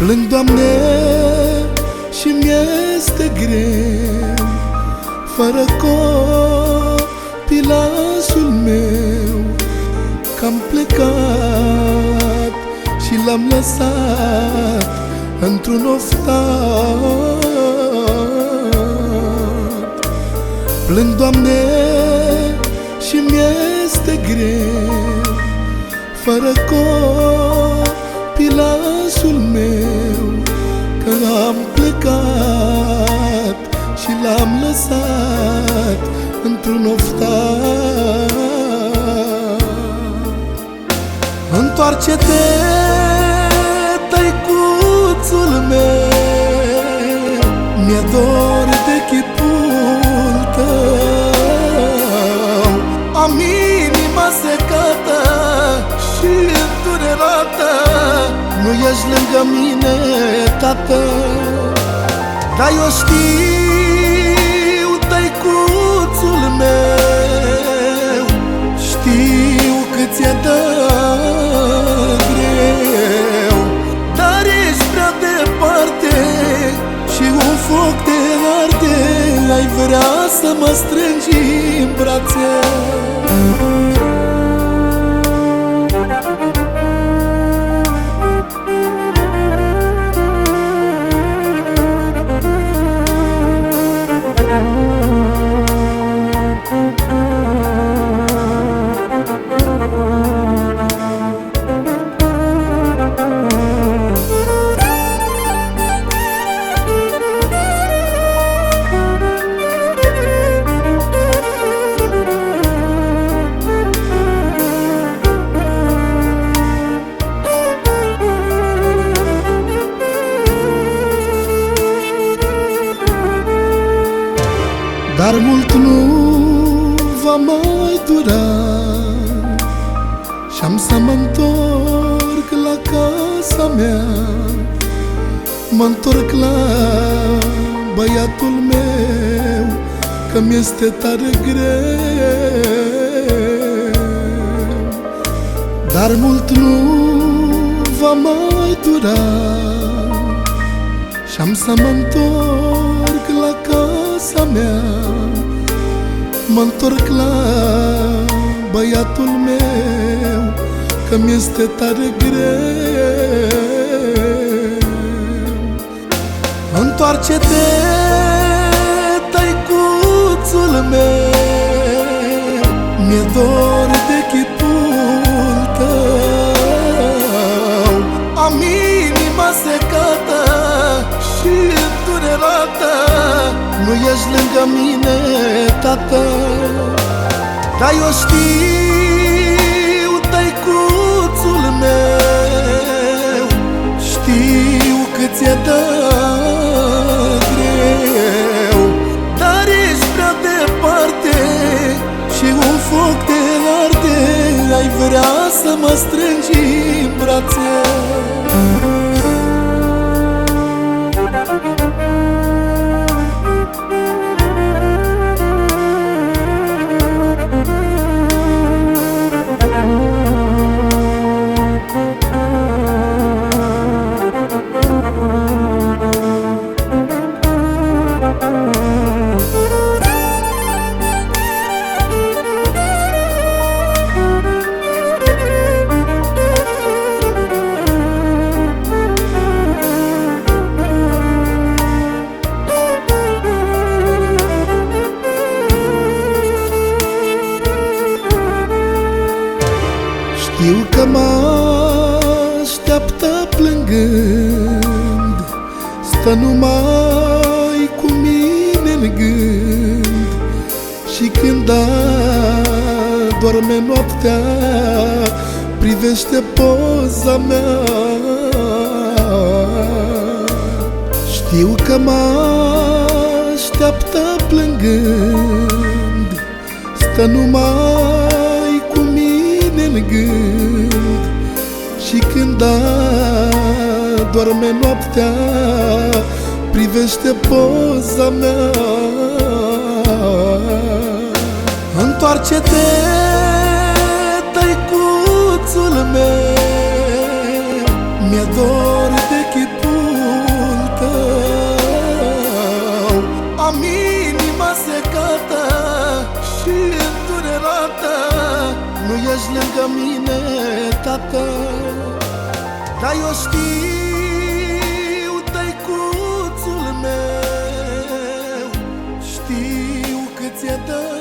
Plâng, Doamne, și mi-este greu. Fără copilașul meu Că-am plecat și l-am lăsat Într-un oftat. Plâng, Doamne, și mi-este greu. Fără copilașul meu Că am plecat și l-am lăsat Într-un oftat Întoarce-te, tăicuțul meu Mi-e dor de chipul tău. Am inima secată și întunelată Nu ești lângă mine, tată Dar eu știu, tăicuțul meu. Știu cât ți-e dă greu Dar ești prea departe și un foc te arde Ai vrea să mă strângi în brațe Dar mult nu va mai dura. Și-am să mă întorc la casa mea. Mă întorc la băiatul meu Că mi-este tare greu. Dar mult nu va mai dura. Și-am să mă întorc la casa mea. Mă întorc la băiatul meu Că mi-este tare greu. Întoarce-te, tăicuțul meu Mi-e dor de chipul tău. Am inima secată și întunelată Nu ești lângă mine, tată. Dar eu știu, tăicuțul meu Știu cât ți-e dă greu. Dar ești prea departe și un foc te arde Ai vrea să mă strângi în brațe Știu că mă așteaptă plângând Stă numai cu mine în gând. Și când adorme noaptea Privește poza mea. Știu că mă așteaptă plângând Stă numai adorme noaptea Privește poza mea. Întoarce-te, tăicuțul meu Mi-e dor de chipul tău. Am inima secată și îndurerată Nu ești lângă mine, tată Dar eu știu ți-e dat